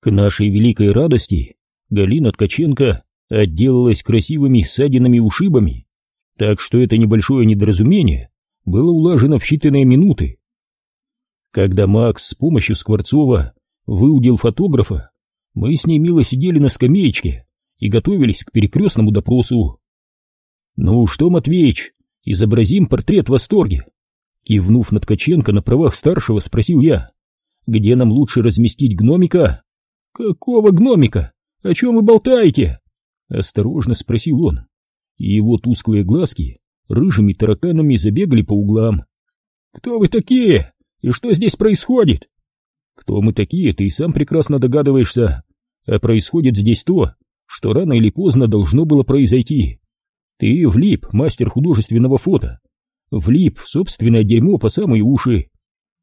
К нашей великой радости Галина Ткаченко отделалась красивыми ссадинами и ушибами, так что это небольшое недоразумение было улажено в считанные минуты. Когда Макс с помощью Скворцова выудил фотографа, мы с ней мило сидели на скамеечке и готовились к перекрестному допросу. «Ну что, Матвеич, изобразим портрет в восторге?» Кивнув на Ткаченко на правах старшего, спросил я. «Где нам лучше разместить гномика?» «Какого гномика? О чем вы болтаете?» Осторожно спросил он. И его тусклые глазки рыжими тараканами забегали по углам. «Кто вы такие? И что здесь происходит?» «Кто мы такие, ты и сам прекрасно догадываешься. А происходит здесь то, что рано или поздно должно было произойти. Ты влип, мастер художественного фото. Влип в собственное дерьмо по самые уши.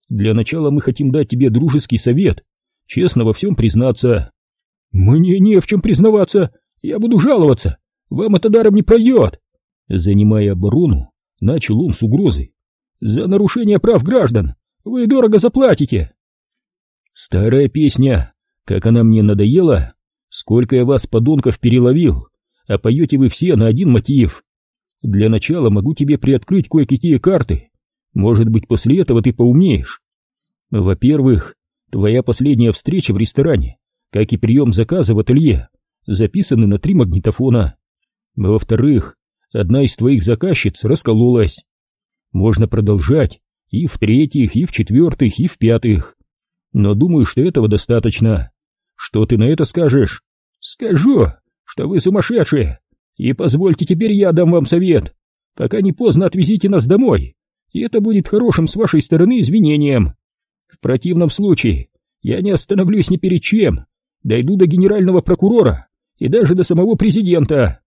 Для начала мы хотим дать тебе дружеский совет, честно во всем признаться. Мне не в чем признаваться, я буду жаловаться, вам это даром не пройдет. Занимая оборону, начал он с угрозой. За нарушение прав граждан вы дорого заплатите. Старая песня, как она мне надоела, сколько я вас, подонков, переловил, а поете вы все на один мотив. Для начала могу тебе приоткрыть кое-какие карты. Может быть, после этого ты поумнеешь. Во-первых, Твоя последняя встреча в ресторане, как и прием заказа в ателье, записаны на три магнитофона. Во-вторых, одна из твоих заказчиц раскололась. Можно продолжать и в-третьих, и в-четвертых, и в-пятых. Но думаю, что этого достаточно. Что ты на это скажешь? Скажу, что вы сумасшедшие. И позвольте теперь я дам вам совет. Пока не поздно отвезите нас домой. И это будет хорошим с вашей стороны извинением. В противном случае я не остановлюсь ни перед чем, дойду до генерального прокурора и даже до самого президента.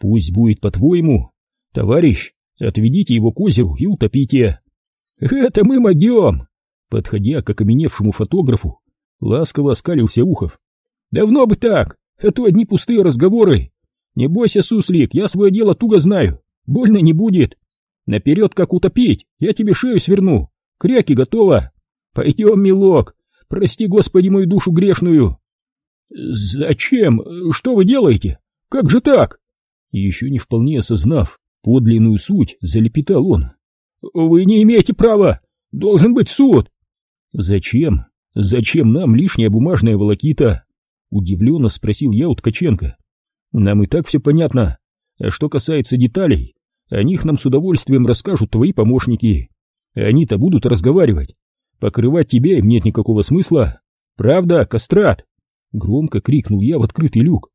Пусть будет по-твоему. Товарищ, отведите его к озеру и утопите. Это мы могем. Подходя к окаменевшему фотографу, ласково оскалился Ухов. Давно бы так, а то одни пустые разговоры. Не бойся, суслик, я свое дело туго знаю, больно не будет. Наперед как утопить, я тебе шею сверну. Кряки готово. Пойдем, милок, прости, Господи, мою душу грешную. Зачем? Что вы делаете? Как же так? Еще не вполне осознав подлинную суть, залепетал он. Вы не имеете права, должен быть суд. Зачем? Зачем нам лишняя бумажная волокита? Удивленно спросил я у Ткаченко. Нам и так все понятно. А что касается деталей, о них нам с удовольствием расскажут твои помощники. Они-то будут разговаривать Покрывать тебя им нет никакого смысла. Правда, кастрат? Громко крикнул я в открытый люк.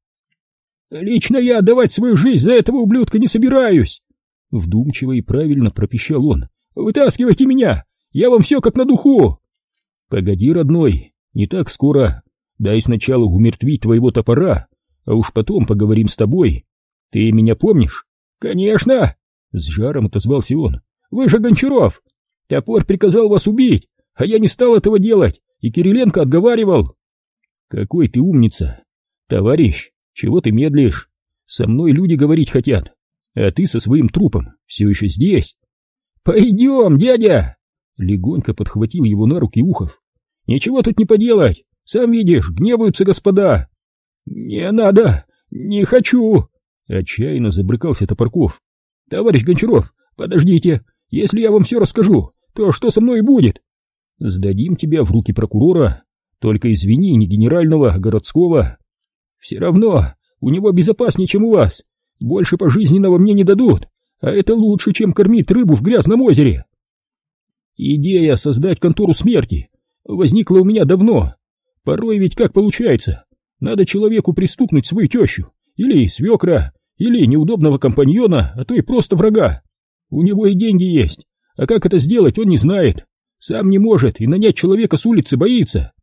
Лично я отдавать свою жизнь за этого ублюдка не собираюсь. Вдумчиво и правильно пропищал он. Вытаскивайте меня, я вам все как на духу. Погоди, родной, не так скоро. Дай сначала умертвить твоего топора, а уж потом поговорим с тобой. Ты меня помнишь? Конечно! С жаром отозвался он. Вы же Гончаров! Топор приказал вас убить, а я не стал этого делать, и Кириленко отговаривал. Какой ты умница. Товарищ, чего ты медлишь? Со мной люди говорить хотят, а ты со своим трупом все еще здесь. Пойдем, дядя! Легонько подхватил его на руки Ухов. Ничего тут не поделать, сам видишь, гневаются господа. Не надо, не хочу! Отчаянно забрыкался Топорков. Товарищ Гончаров, подождите, если я вам все расскажу, то что со мной будет? Сдадим тебя в руки прокурора, только извини, не генерального, а городского. Все равно, у него безопаснее, чем у вас. Больше пожизненного мне не дадут, а это лучше, чем кормить рыбу в грязном озере. Идея создать контору смерти возникла у меня давно. Порой ведь как получается, надо человеку пристукнуть свою тещу, или свекра, или неудобного компаньона, а то и просто врага. У него и деньги есть, а как это сделать, он не знает. Сам не может и нанять человека с улицы боится.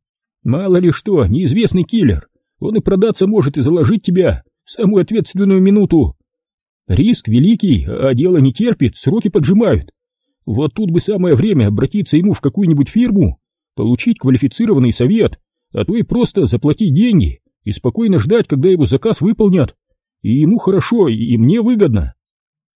Мало ли что, неизвестный киллер. Он и продаться может и заложить тебя в самую ответственную минуту. Риск великий, а дело не терпит, сроки поджимают. Вот тут бы самое время обратиться ему в какую-нибудь фирму, получить квалифицированный совет, а то и просто заплатить деньги и спокойно ждать, когда его заказ выполнят. И ему хорошо, и мне выгодно.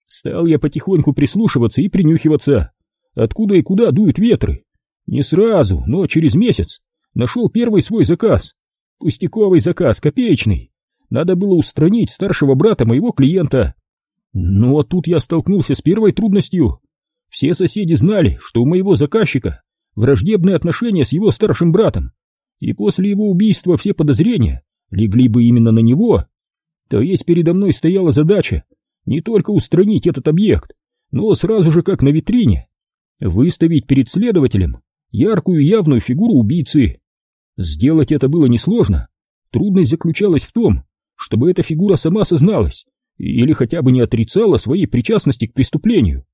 Стал я потихоньку прислушиваться и принюхиваться откуда и куда дуют ветры. Не сразу, но через месяц нашел первый свой заказ. Пустяковый заказ, копеечный. Надо было устранить старшего брата моего клиента. Ну а тут я столкнулся с первой трудностью. Все соседи знали, что у моего заказчика враждебные отношения с его старшим братом, и после его убийства все подозрения легли бы именно на него. То есть передо мной стояла задача не только устранить этот объект, но сразу же, как на витрине, выставить перед следователем яркую явную фигуру убийцы. Сделать это было несложно. Трудность заключалась в том, чтобы эта фигура сама созналась или хотя бы не отрицала своей причастности к преступлению.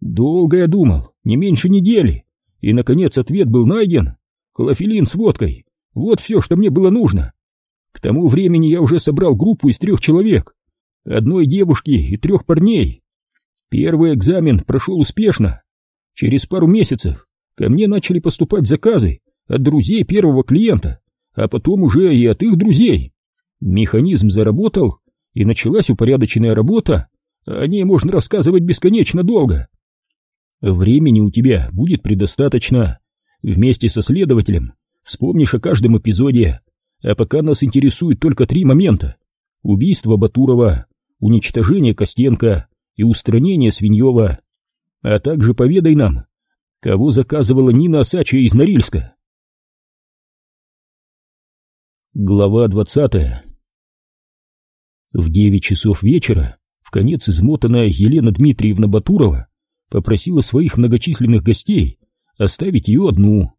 Долго я думал, не меньше недели, и, наконец, ответ был найден. Клофелин с водкой. Вот все, что мне было нужно. К тому времени я уже собрал группу из трех человек, одной девушки и трех парней. Первый экзамен прошел успешно. Через пару месяцев ко мне начали поступать заказы от друзей первого клиента, а потом уже и от их друзей. Механизм заработал, и началась упорядоченная работа. О ней можно рассказывать бесконечно долго. Времени у тебя будет предостаточно. Вместе со следователем вспомнишь о каждом эпизоде. А пока нас интересуют только три момента. Убийство Батурова, уничтожение Костенко и устранение Свиньева. А также поведай нам, кого заказывала Нина Осача из Норильска. Глава двадцатая В девять часов вечера, в конец измотанная Елена Дмитриевна Батурова попросила своих многочисленных гостей оставить ее одну.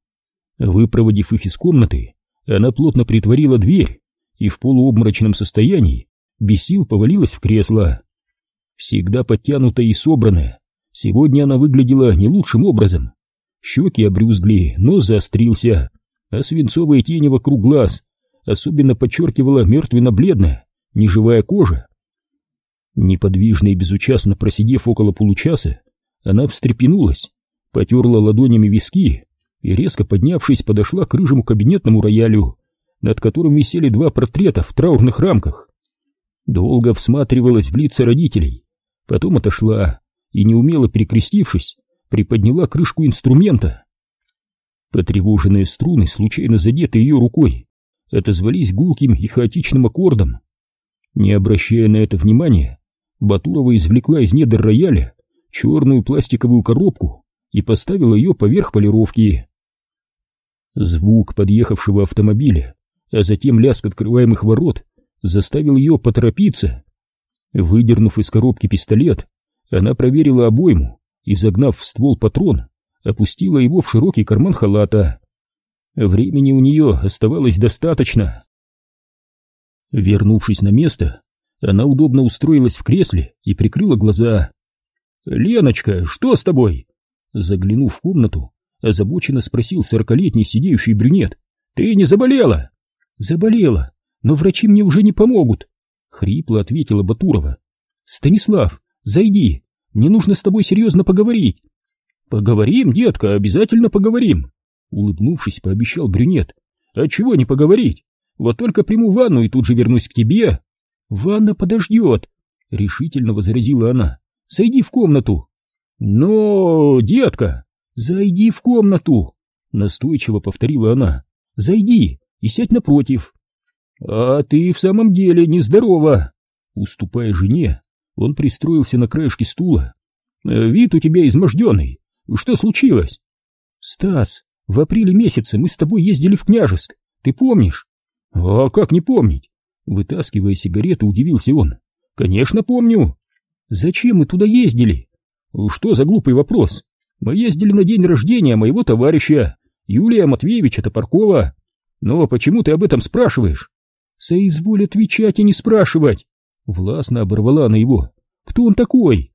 Выпроводив их из комнаты, она плотно притворила дверь и в полуобморочном состоянии без сил повалилась в кресло. Всегда подтянутая и собранная, сегодня она выглядела не лучшим образом. Щеки обрюзгли, нос заострился, а свинцовые тени вокруг глаз особенно подчеркивала мертвенно-бледная, неживая кожа. Неподвижно и безучастно просидев около получаса, она встрепенулась, потерла ладонями виски и, резко поднявшись, подошла к рыжему кабинетному роялю, над которым висели два портрета в траурных рамках. Долго всматривалась в лица родителей, потом отошла и, неумело перекрестившись, приподняла крышку инструмента. Потревоженные струны, случайно задетые ее рукой, отозвались гулким и хаотичным аккордом. Не обращая на это внимания, Батурова извлекла из недр рояля черную пластиковую коробку и поставила ее поверх полировки. Звук подъехавшего автомобиля, а затем лязг открываемых ворот заставил ее поторопиться. Выдернув из коробки пистолет, она проверила обойму и, загнав в ствол патрон, опустила его в широкий карман халата. Времени у нее оставалось достаточно. Вернувшись на место, она удобно устроилась в кресле и прикрыла глаза. «Леночка, что с тобой?» Заглянув в комнату, озабоченно спросил сорокалетний сидеющий брюнет. «Ты не заболела?» «Заболела, но врачи мне уже не помогут», — хрипло ответила Батурова. «Станислав, зайди, мне нужно с тобой серьезно поговорить». «Поговорим, детка, обязательно поговорим», — улыбнувшись, пообещал брюнет. «А чего не поговорить? Вот только приму ванну и тут же вернусь к тебе». «Ванна подождет», — решительно возразила она. Зайди в комнату. Но, детка, зайди в комнату, настойчиво повторила она. Зайди и сядь напротив. А ты в самом деле нездорова. Уступая жене, он пристроился на краешке стула. Вид у тебя изможденный. Что случилось? Стас, в апреле месяце мы с тобой ездили в Княжеск. Ты помнишь? А как не помнить? Вытаскивая сигарету, удивился он. Конечно, помню. Зачем мы туда ездили? Что за глупый вопрос? Мы ездили на день рождения моего товарища, Юлия Матвеевича Топоркова. Но почему ты об этом спрашиваешь? Соизволь отвечать и не спрашивать. Властно оборвала на его. Кто он такой?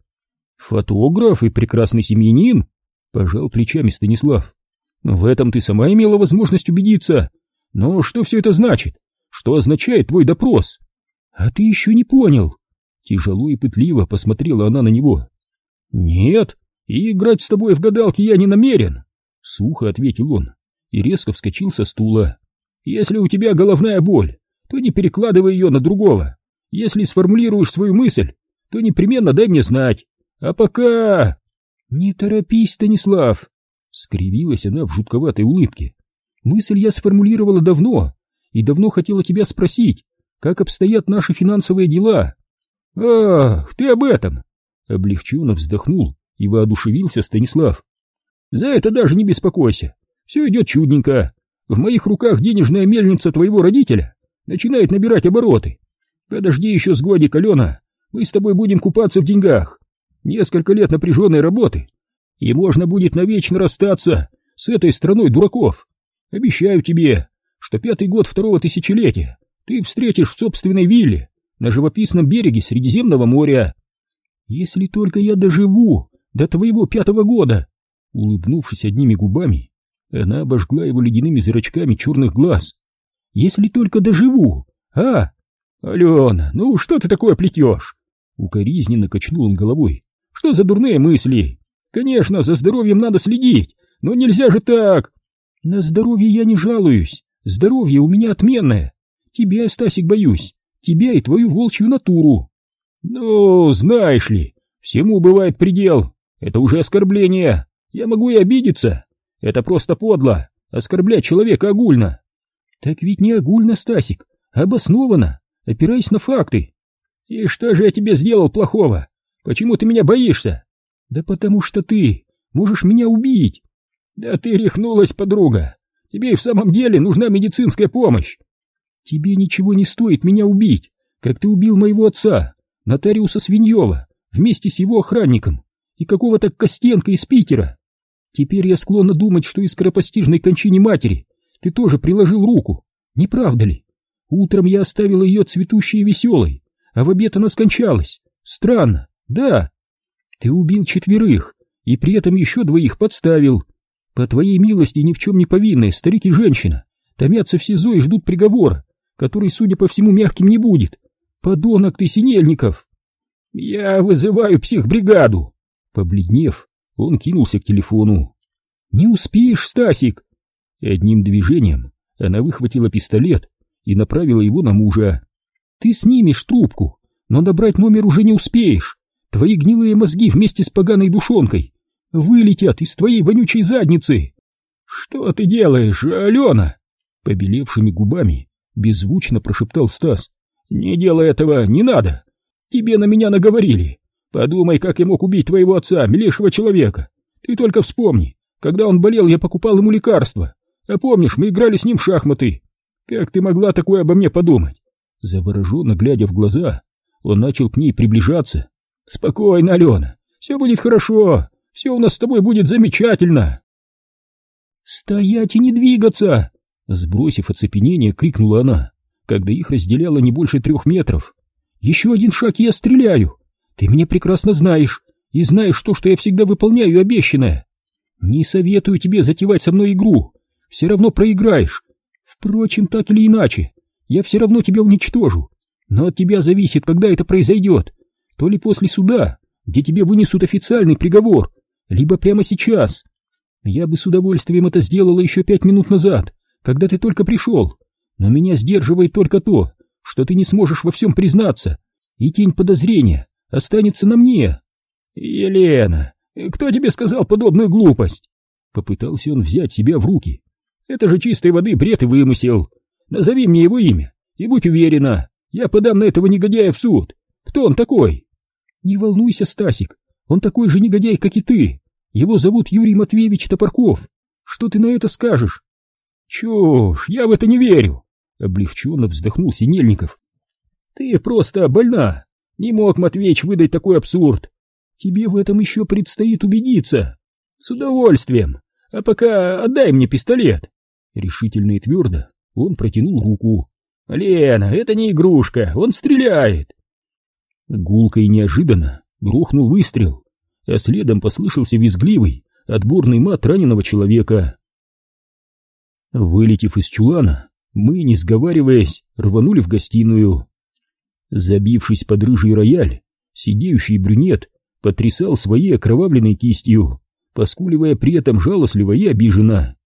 Фотограф и прекрасный семьянин? Пожал плечами Станислав. В этом ты сама имела возможность убедиться. Но что все это значит? Что означает твой допрос? А ты еще не понял. Тяжело и пытливо посмотрела она на него. «Нет, и играть с тобой в гадалки я не намерен», — сухо ответил он и резко вскочил со стула. «Если у тебя головная боль, то не перекладывай ее на другого. Если сформулируешь свою мысль, то непременно дай мне знать. А пока...» «Не торопись, Станислав!» — скривилась она в жутковатой улыбке. «Мысль я сформулировала давно, и давно хотела тебя спросить, как обстоят наши финансовые дела. Ах, ты об этом! Облегченно вздохнул и воодушевился Станислав. За это даже не беспокойся. Все идет чудненько. В моих руках денежная мельница твоего родителя начинает набирать обороты. Подожди еще с годик, Алена. Мы с тобой будем купаться в деньгах. Несколько лет напряженной работы, и можно будет навечно расстаться с этой страной дураков. Обещаю тебе, что пятый год второго тысячелетия ты встретишь в собственной вилле на живописном береге Средиземного моря. Если только я доживу до твоего пятого года, улыбнувшись одними губами, она обожгла его ледяными зрачками черных глаз. Если только доживу, а? Алена, ну что ты такое плетешь? Укоризненно качнул он головой. Что за дурные мысли? Конечно, за здоровьем надо следить, но нельзя же так. На здоровье я не жалуюсь. Здоровье у меня отменное. Тебя, Стасик, боюсь. Тебя и твою волчью натуру. Ну, знаешь ли, всему бывает предел. Это уже оскорбление. Я могу и обидеться. Это просто подло. Оскорблять человека огульно. Так ведь не огульно, Стасик, обоснованно, опираясь на факты. И что же я тебе сделал плохого? Почему ты меня боишься? Да потому что ты можешь меня убить. Да ты рехнулась, подруга. Тебе и в самом деле нужна медицинская помощь. Тебе ничего не стоит меня убить, как ты убил моего отца, нотариуса Свиньева, вместе с его охранником и какого-то Костенко из Питера. Теперь я склонна думать, что из скоропостижной кончине матери ты тоже приложил руку, не правда ли? Утром я оставила ее цветущей и веселой, а в обед она скончалась. Странно, да. Ты убил четверых, и при этом еще двоих подставил. По твоей милости ни в чем не повинные старик и женщина томятся в СИЗО и ждут приговора, который, судя по всему, мягким не будет. Подонок ты, Синельников! Я вызываю психбригаду! Побледнев, он кинулся к телефону. Не успеешь, Стасик! Одним движением она выхватила пистолет и направила его на мужа. Ты снимешь трубку, но набрать номер уже не успеешь. Твои гнилые мозги вместе с поганой душонкой вылетят из твоей вонючей задницы. Что ты делаешь, Алена? Побелевшими губами беззвучно прошептал Стас. Не делай этого, не надо. Тебе на меня наговорили. Подумай, как я мог убить твоего отца, милейшего человека. Ты только вспомни, когда он болел, я покупал ему лекарства. А помнишь, мы играли с ним в шахматы. Как ты могла такое обо мне подумать? Завороженно глядя в глаза, он начал к ней приближаться. Спокойно, Алена, все будет хорошо, все у нас с тобой будет замечательно. Стоять и не двигаться! Сбросив оцепенение, крикнула она, когда их разделяло не больше трех метров. Еще один шаг, и я стреляю. Ты меня прекрасно знаешь, и знаешь то, что я всегда выполняю обещанное. Не советую тебе затевать со мной игру, все равно проиграешь. Впрочем, так или иначе, я все равно тебя уничтожу. Но от тебя зависит, когда это произойдет. То ли после суда, где тебе вынесут официальный приговор, либо прямо сейчас. Я бы с удовольствием это сделала еще пять минут назад, когда ты только пришел. Но меня сдерживает только то, что ты не сможешь во всем признаться, и тень подозрения останется на мне. Елена, кто тебе сказал подобную глупость? Попытался он взять себя в руки. Это же чистой воды бред и вымысел. Назови мне его имя, и будь уверена, я подам на этого негодяя в суд. Кто он такой? Не волнуйся, Стасик, он такой же негодяй, как и ты. Его зовут Юрий Матвеевич Топорков. Что ты на это скажешь? Чушь, я в это не верю. Облегченно вздохнул Синельников. Ты просто больна. Не мог Матвеич выдать такой абсурд. Тебе в этом еще предстоит убедиться. С удовольствием. А пока отдай мне пистолет. Решительно и твердо он протянул руку. «Лена, это не игрушка, он стреляет!» Гулко и неожиданно грохнул выстрел, а следом послышался визгливый, отборный мат раненого человека. Вылетев из чулана, мы, не сговариваясь, рванули в гостиную. Забившись под рыжий рояль, сидеющий брюнет потрясал своей окровавленной кистью, поскуливая при этом жалостливо и обиженно.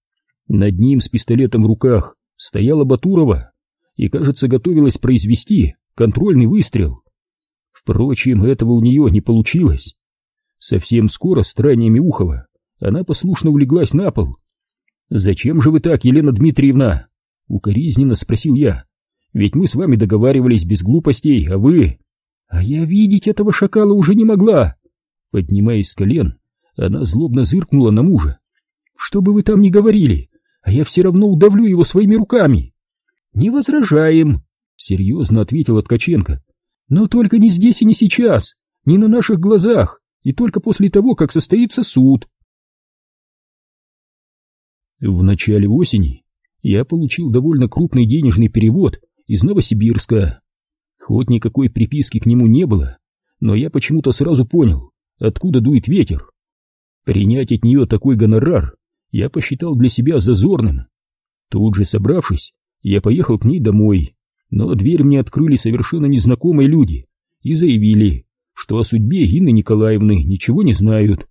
Над ним с пистолетом в руках стояла Батурова и, кажется, готовилась произвести контрольный выстрел. Впрочем, этого у нее не получилось. Совсем скоро, страниями Ухова, она послушно улеглась на пол. «Зачем же вы так, Елена Дмитриевна?» — укоризненно спросил я. «Ведь мы с вами договаривались без глупостей, а вы...» «А я видеть этого шакала уже не могла!» Поднимаясь с колен, она злобно зыркнула на мужа. «Что бы вы там ни говорили, а я все равно удавлю его своими руками!» «Не возражаем!» — серьезно ответила Ткаченко. «Но только не здесь и не сейчас, не на наших глазах, и только после того, как состоится суд!» В начале осени я получил довольно крупный денежный перевод из Новосибирска. Хоть никакой приписки к нему не было, но я почему-то сразу понял, откуда дует ветер. Принять от нее такой гонорар я посчитал для себя зазорным. Тут же собравшись, я поехал к ней домой, но дверь мне открыли совершенно незнакомые люди и заявили, что о судьбе Инны Николаевны ничего не знают.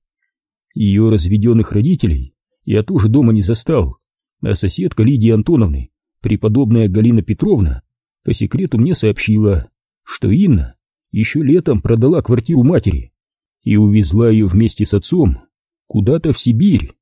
Ее разведенных родителей я тоже дома не застал, а соседка Лидии Антоновны, преподобная Галина Петровна, по секрету мне сообщила, что Инна еще летом продала квартиру матери и увезла ее вместе с отцом куда-то в Сибирь.